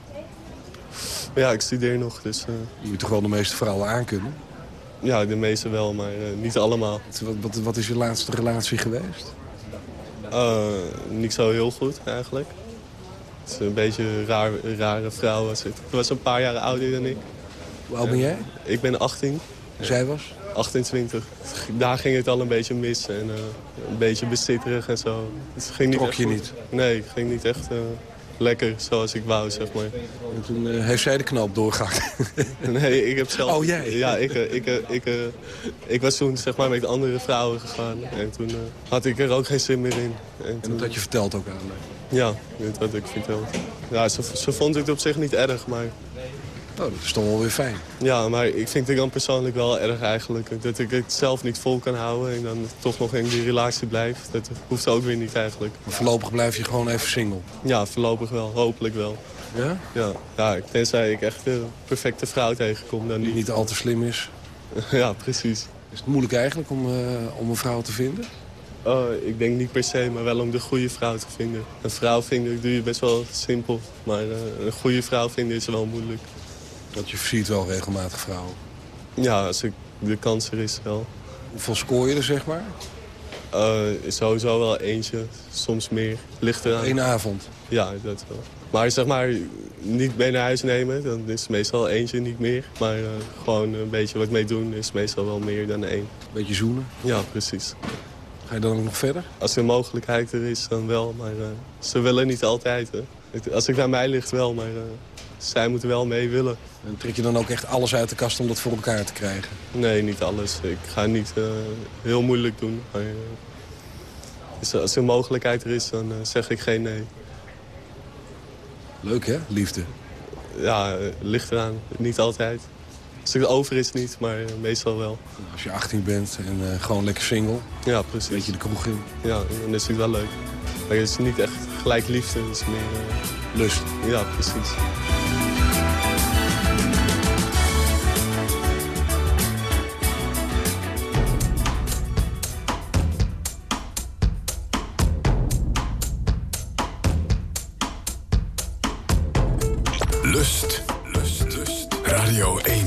Ja, ik studeer nog, dus... Uh... Je moet toch wel de meeste vrouwen aankunnen? Ja, de meeste wel, maar uh, niet allemaal. Wat, wat, wat, is je laatste relatie geweest? niet zo heel goed, eigenlijk. Het is een beetje een raar, rare vrouw. Was het. Ze was een paar jaar ouder dan ik. Hoe oud ben jij? Ik ben 18. Zij was? 28. Daar ging het al een beetje mis en uh, een beetje bezitterig en zo. Het ging niet Trok je goed. niet? Nee, het ging niet echt uh, lekker zoals ik wou, zeg maar. En toen uh, heeft zij de knoop doorgehakt? nee, ik heb zelf... Oh, jij? Ja, ik, ik, ik, ik, ik was toen zeg maar met andere vrouwen gegaan. En toen had ik er ook geen zin meer in. En, en toen... dat had je verteld ook aan mij? Ja, dat had ik verteld. Ja, ze, ze vond het op zich niet erg, maar... Oh, dat is toch wel weer fijn. Ja, maar ik vind het dan persoonlijk wel erg eigenlijk. Dat ik het zelf niet vol kan houden en dan toch nog in die relatie blijf. Dat hoeft ook weer niet eigenlijk. Maar voorlopig blijf je gewoon even single? Ja, voorlopig wel. Hopelijk wel. Ja? Ja, ja tenzij ik echt de perfecte vrouw tegenkom. Dan Die niet al te slim is? ja, precies. Is het moeilijk eigenlijk om, uh, om een vrouw te vinden? Oh, ik denk niet per se, maar wel om de goede vrouw te vinden. Een vrouw vinden doe je best wel simpel, maar uh, een goede vrouw vinden is wel moeilijk. Want je ziet wel regelmatig vrouwen? Ja, als ik, de kans er is wel. Hoeveel scoor je er, zeg maar? Uh, sowieso wel eentje, soms meer. Ligt eraan. Eén avond? Ja, dat wel. Maar zeg maar, niet mee naar huis nemen, dan is het meestal eentje niet meer. Maar uh, gewoon een beetje wat mee doen is meestal wel meer dan één. Beetje zoenen? Ja, precies. Ga je dan ook nog verder? Als de mogelijkheid er is, dan wel. Maar eh, ze willen niet altijd. Hè. Als ik naar mij ligt wel, maar eh, zij moeten wel mee willen. En trek je dan ook echt alles uit de kast om dat voor elkaar te krijgen? Nee, niet alles. Ik ga niet eh, heel moeilijk doen. Maar, eh, dus als er een mogelijkheid er is, dan eh, zeg ik geen nee. Leuk hè, liefde? Ja, ligt eraan. Niet altijd. Als het over is niet, maar meestal wel. Als je 18 bent en gewoon lekker single. Ja, precies. Weet je de kroeg in. Ja, dan is het wel leuk. Maar het is niet echt gelijk liefde, het is meer... Lust. Ja, precies. Lust. Lust. Lust. Radio 1.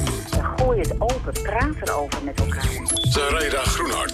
Gooi het open, praat erover met elkaar. Sarayda Groenhart.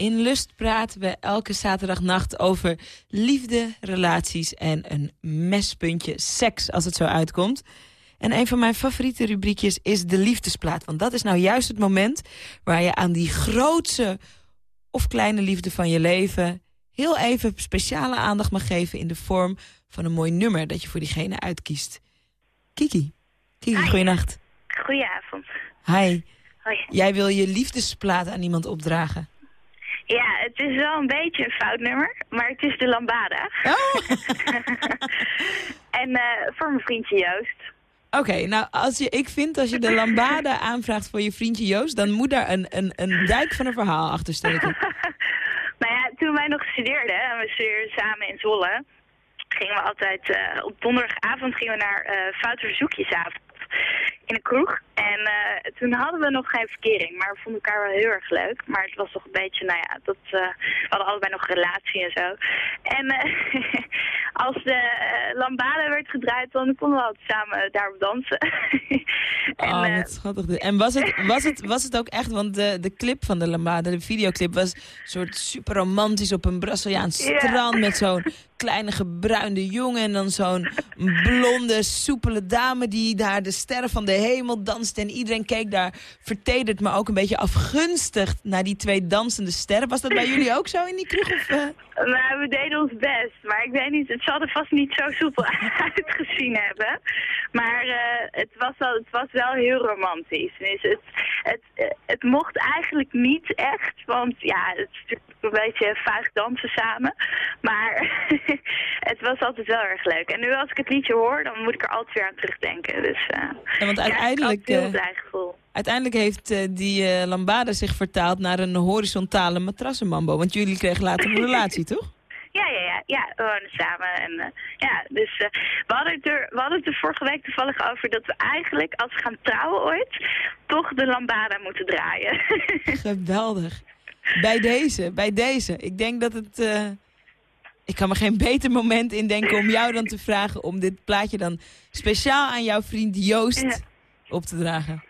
In Lust praten we elke zaterdagnacht over liefde, relaties en een mespuntje seks, als het zo uitkomt. En een van mijn favoriete rubriekjes is de liefdesplaat. Want dat is nou juist het moment waar je aan die grootse of kleine liefde van je leven... heel even speciale aandacht mag geven in de vorm van een mooi nummer... dat je voor diegene uitkiest. Kiki. Kiki, goeienacht. Goedenavond. Hi. Hoi. Jij wil je liefdesplaat aan iemand opdragen. Ja, het is wel een beetje een fout nummer, maar het is de Lambada. en eh, voor mijn vriendje Joost. Oké, nou, als je, ik vind als je de lambada aanvraagt voor je vriendje Joost... dan moet daar een, een, een dijk van een verhaal achter steken. Nou ja, toen wij nog studeerden, en we studeerden samen in Zwolle, gingen we altijd, eh, op donderdagavond gingen we naar eh Foute Verzoekjesavond in een kroeg. En eh, toen hadden we nog geen verkering, maar we vonden elkaar wel heel erg leuk. Maar het was toch een beetje, nou ja, dat, eh, we hadden allebei nog relatie en zo. En eh, als de lambada werd gedraaid, dan konden we altijd samen daarop dansen. en, oh, wat schattig. dit. En was het, was, het, was het ook echt, want de, de clip van de lambada, de videoclip... was een soort super romantisch op een Braziliaans strand... met zo'n kleine gebruinde jongen en dan zo'n blonde, soepele dame... die daar de sterren van de hemel danste. En iedereen keek daar vertederd, maar ook een beetje afgunstig... naar die twee dansende sterren. Was dat bij jullie ook zo in die kroeg? Of? Nou, we deden ons best. Maar ik weet niet, het zal er vast niet zo soepel uitgezien hebben. Maar eh, het, was wel, het was wel heel romantisch. Dus het, het, eh, het mocht eigenlijk niet echt. Want ja, het is natuurlijk een beetje vaag dansen samen. Maar het was altijd wel erg leuk. En nu als ik het liedje hoor, dan moet ik er altijd weer aan terugdenken. Dus eh Ja, want uiteindelijk, heel eh, blij gevoel. Uiteindelijk heeft eh, die lambada zich vertaald naar een horizontale matrassenmambo. Want jullie kregen later een relatie, toch? Ja, ja, ja, ja, we wonen samen. En, ja, dus we, hadden het er, we hadden het er vorige week toevallig over dat we eigenlijk, als we gaan trouwen ooit, toch de lambada moeten draaien. Geweldig. Bij deze, bij deze. Ik denk dat het... eh, ik kan me geen beter moment indenken om jou dan te vragen... om dit plaatje dan speciaal aan jouw vriend Joost op te dragen.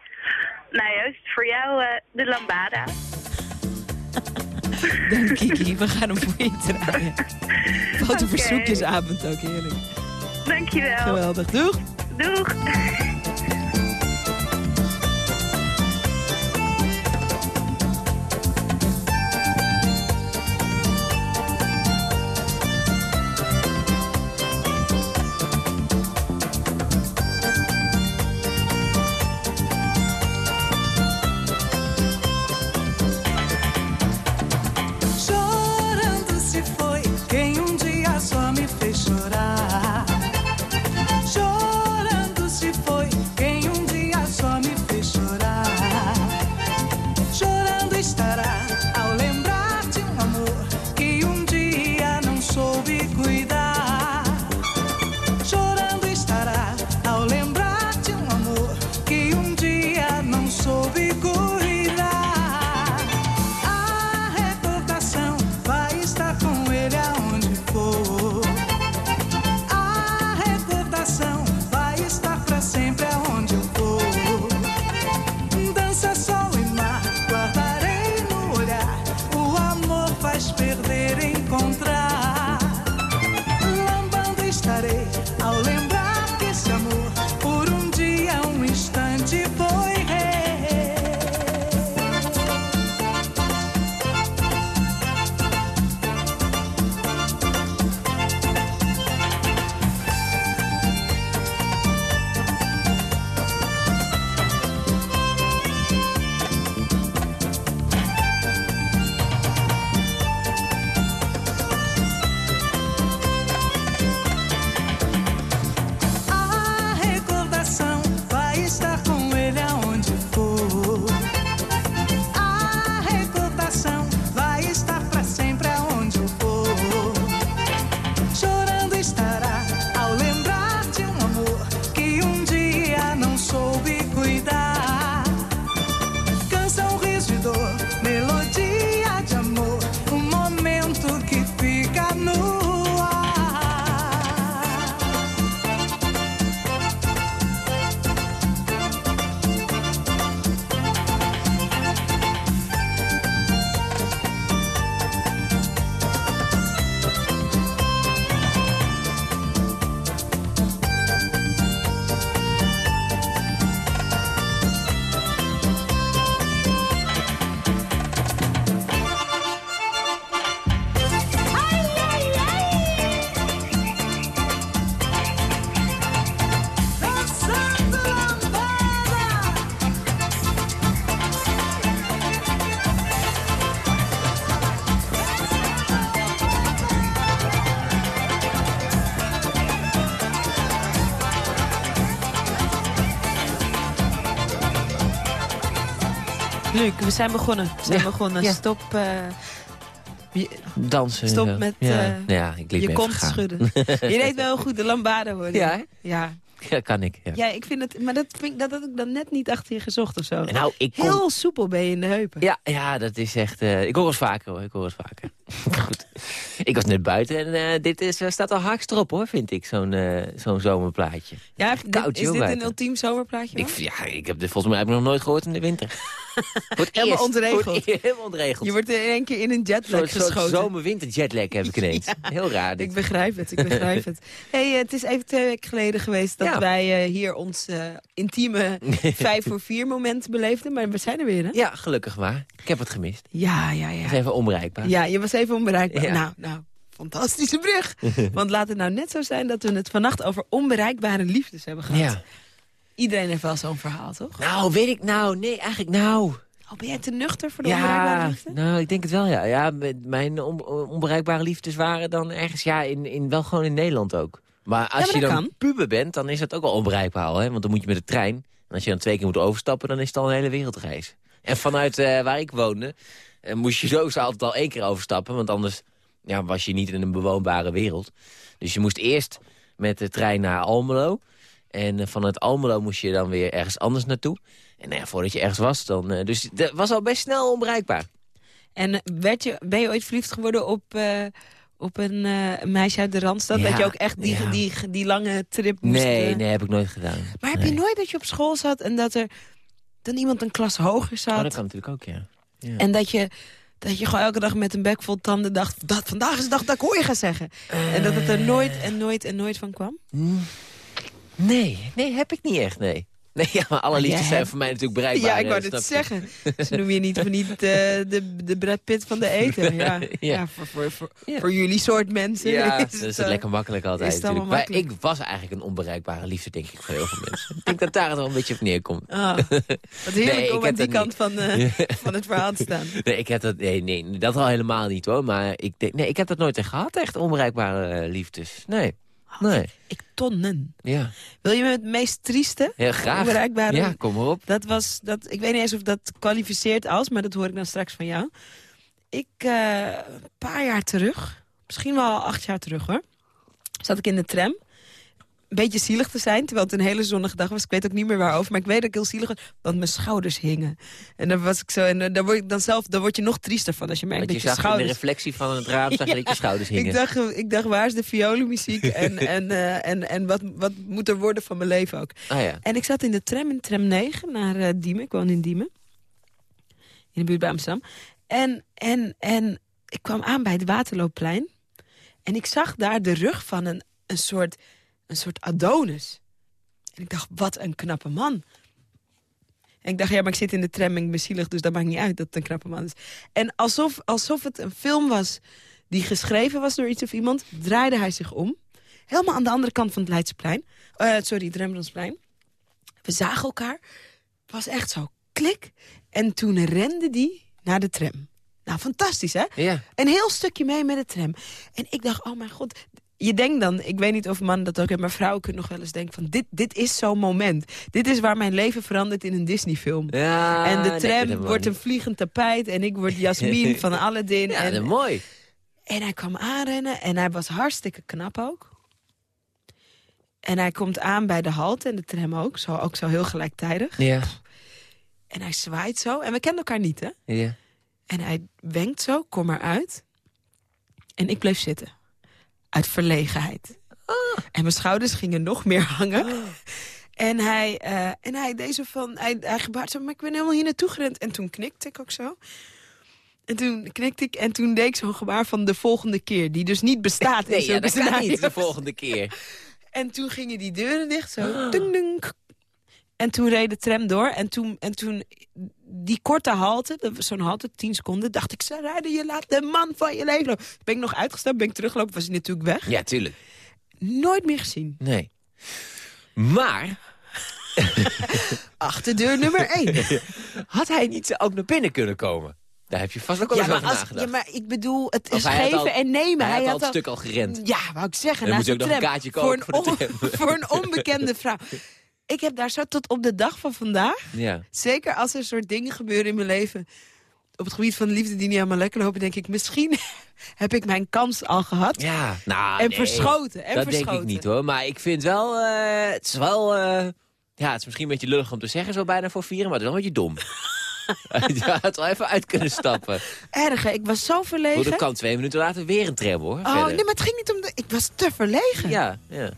nou juist, voor jou eh, de lambada. Dank Kiki, we gaan hem voor je draaien. Fotoverzoekjesavond ook, heerlijk. Dankjewel. Geweldig, doeg! Doeg! Luc, we zijn begonnen. We zijn Ja, begonnen. ja. Stop, eh, je- Dansen. en stop met ja. eh, ja, ik liet je kont schudden. je deed wel goed de lambada hoor. Ja? Ja. Ja, kan ik. Ja. Ja, ik vind het, maar dat, vind ik, dat had ik dan net niet achter je gezocht of zo. Nou, ik kom- Heel soepel ben je in de heupen. Ja, ja, dat is echt... eh, ik hoor het vaker hoor, ik hoor het vaker. Goed. Ik was net buiten en dit is, staat al haaks erop hoor, vind ik, zo'n zo'n zomerplaatje. Ja, dit- Koud, is joh, dit een ultiem zomerplaatje? Ik, ja, ik heb dit volgens mij heb ik nog nooit gehoord in de winter. Het Helemaal ontregeld. Helemaal ontregeld. Je wordt in één keer in een jetlag geschoten. zomer-winter jetlag heb ik ineens. Heel raar dit. Ik begrijp het, ik begrijp het. Hey, eh, het is even twee weken geleden geweest dat Ja. wij eh, hier ons eh, intieme vijf voor vier moment beleefden. Maar we zijn er weer, hè? Ja, gelukkig maar. Ik heb het gemist. Ja, ja, ja. even onbereikbaar. Ja, je was even onbereikbaar. Ja. Nou, nou, fantastische brug. Want laat het nou net zo zijn dat we het vannacht over onbereikbare liefdes hebben gehad. Ja. Iedereen heeft wel zo'n verhaal, toch? Nou, weet ik nou. Nee, eigenlijk nou. Oh, ben jij te nuchter voor de onbereikbare Ja, liefde? nou, ik denk het wel, ja. ja mijn on- onbereikbare liefdes waren dan ergens, ja, in, in, wel gewoon in Nederland ook. Maar als maar je dan kan. puber bent, dan is dat ook wel onbereikbaar al, hè. Want dan moet je met de trein. En als je dan twee keer moet overstappen, dan is het al een hele wereldreis. En vanuit eh, waar ik woonde, eh, moest je sowieso altijd al één keer overstappen. Want anders ja, was je niet in een bewoonbare wereld. Dus je moest eerst met de trein naar Almelo. En eh, vanuit Almelo moest je dan weer ergens anders naartoe. En nou ja, voordat je ergens was, dan... eh, dus dat was al best snel onbereikbaar. En eh, werd je, ben je ooit verliefd geworden op, op een meisje uit de Randstad? Ja, dat je ook echt die, ja. die, die, lange trip moest... Nee, nee, heb ik nooit gedaan. Maar heb Nee. je nooit dat je op school zat en dat er dan iemand een klas hoger zat? Oh, dat kan natuurlijk ook, ja. ja. En dat je, dat je gewoon elke dag met een bek vol tanden dacht... Dat, vandaag is de dag dat ik hoor ga zeggen. En dat het er nooit en nooit en nooit van kwam? Mm. Nee, nee, heb ik niet echt, nee. Nee, ja, maar alle Maar liefdes zijn voor mij natuurlijk bereikbaar. Ja, ik wou het zeggen. Ze noem je niet of niet eh, de, de Brad Pitt van de eten. Ja, ja. Ja. voor, voor, voor, voor jullie soort mensen Ja, is het, is het eh, lekker makkelijk altijd het natuurlijk. Maar makkelijk. ik was eigenlijk een onbereikbare liefde, denk ik, voor heel veel mensen. ik denk dat daar het wel een beetje op neerkomt. Ah, wat heerlijk Nee, om aan die kant van, eh, van het verhaal te staan. Nee, ik heb dat, nee, nee, dat al helemaal niet hoor. Maar ik, denk, nee, ik heb dat nooit echt gehad, echt onbereikbare liefdes. Nee, nee. Ik tonnen. Ja, Wil je me het meest trieste? heel graag. Onbereikbare? Ja, kom maar op. Dat was, dat, ik weet niet eens of dat kwalificeert als, maar dat hoor ik dan straks van jou. Ik, eh, een paar jaar terug, misschien wel acht jaar terug hoor, zat ik in de tram. Een beetje zielig te zijn, terwijl het een hele zonnige dag was. Ik weet ook niet meer waarover, maar ik weet dat ik heel zielig was, want mijn schouders hingen. En dan was ik zo, en eh, daar word ik dan zelf, daar word je nog triester van als je merkt je dat je zag in de schouders... reflectie van het raam, zag je dat je schouders hingen. Ik dacht, ik dacht, waar is de violenmuziek en, en, eh, en, en wat, wat moet er worden van mijn leven ook? Ah ja. En ik zat in de tram, in tram 9, naar eh, Diemen. Ik woon in Diemen. In de buurt bij Amsterdam. En, en, en ik kwam aan bij het Waterloopplein. En ik zag daar de rug van een, een, soort, een soort Adonis. En ik dacht, wat een knappe man. En ik dacht, ja, maar ik zit in de tram en ik ben zielig... dus dat maakt niet uit dat het een knappe man is. En alsof, alsof het een film was die geschreven was door iets of iemand... draaide hij zich om. Helemaal aan de andere kant van het Leidseplein. Eh, sorry, het Rembrandtsplein. We zagen elkaar. Het was echt zo klik. En toen rende die naar de tram. Nou, fantastisch, hè? Ja. Een heel stukje mee met de tram. En ik dacht, oh mijn god... Je denkt dan, ik weet niet of mannen dat ook hebben... maar vrouwen kunnen nog wel eens denken van... dit, dit is zo'n moment. Dit is waar mijn leven verandert in een Disney-film. Ja, en de tram wordt een vliegend tapijt... en ik word Jasmin van Aladdin. Ja, en, dat is mooi. en hij kwam aanrennen en hij was hartstikke knap ook. En hij komt aan bij de halte en de tram ook. Zo, ook zo heel gelijktijdig. Ja, En hij zwaait zo. En we kennen elkaar niet, hè? ja. En hij wenkt zo, kom maar uit. En ik bleef zitten. Uit verlegenheid. En mijn schouders gingen nog meer hangen. En hij, eh, en hij deze van, hij, hij gebaart zo, maar ik ben helemaal hier naartoe gerend. En toen knikte ik ook zo. En toen knikte ik en toen deed ik zo'n gebaar van de volgende keer. Die dus niet bestaat in Nee, ja, zulke dat kan niet de volgende keer. En toen gingen die deuren dicht, zo. Dung. En toen reed de tram door. En toen, en toen die korte halte, zo'n halte, 10 seconden... dacht ik, ze rijden, je laat de man van je leven lopen. Ben ik nog uitgestapt, ben ik teruggelopen, was hij natuurlijk weg. Ja, tuurlijk. Nooit meer gezien. Nee. Maar... Achterdeur nummer 1. Had hij niet ook naar binnen kunnen komen? Daar heb je vast ook wel Ja, eens over als, nagedacht. ja, maar ik bedoel, het is hij geven al- en nemen. hij had al had het stuk al gerend. Ja, wou ik zeggen. Dan moet je ook nog een kaartje voor kopen voor on- tram. voor een onbekende vrouw. Ik heb daar zo tot op de dag van vandaag... Ja. Zeker als er soort dingen gebeuren in mijn leven... op het gebied van de liefde die niet helemaal lekker lopen... denk ik, misschien heb ik mijn kans al gehad. Ja, nou, En nee, verschoten, en dat verschoten. denk ik niet hoor. Maar ik vind wel, eh, het is wel, eh, ja, het is misschien een beetje lullig om te zeggen zo bijna voor vieren, maar het is wel een beetje dom. ja, het wel even uit kunnen stappen. Erg, hè? ik was zo verlegen. dan kan twee minuten later weer een tram hoor. Oh, verder. nee, maar het ging niet om de... Ik was te verlegen. Ja, ja.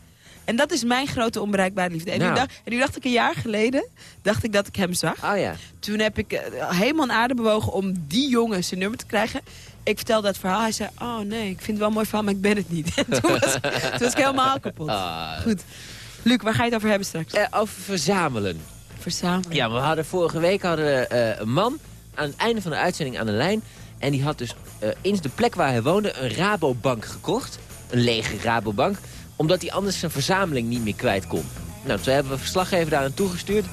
En dat is mijn grote onbereikbare liefde. En, Nou. nu, dacht, en nu dacht ik een jaar geleden, dacht ik dat ik hem zag. Oh ja. Toen heb ik eh, helemaal aan aarde bewogen om die jongen zijn nummer te krijgen. Ik vertelde dat verhaal. Hij zei, oh nee, ik vind het wel een mooi verhaal, maar ik ben het niet. En toen, was, toen was ik helemaal kapot. Ah. Goed. Luc, waar ga je het over hebben straks? Eh, over verzamelen. Verzamelen. Ja, we hadden vorige week hadden, we, eh, een man aan het einde van de uitzending aan de lijn. En die had dus eh, in de plek waar hij woonde een Rabobank gekocht. Een lege Rabobank. Omdat hij anders zijn verzameling niet meer kwijt kon. Nou, toen hebben we verslaggever daar aan toegestuurd.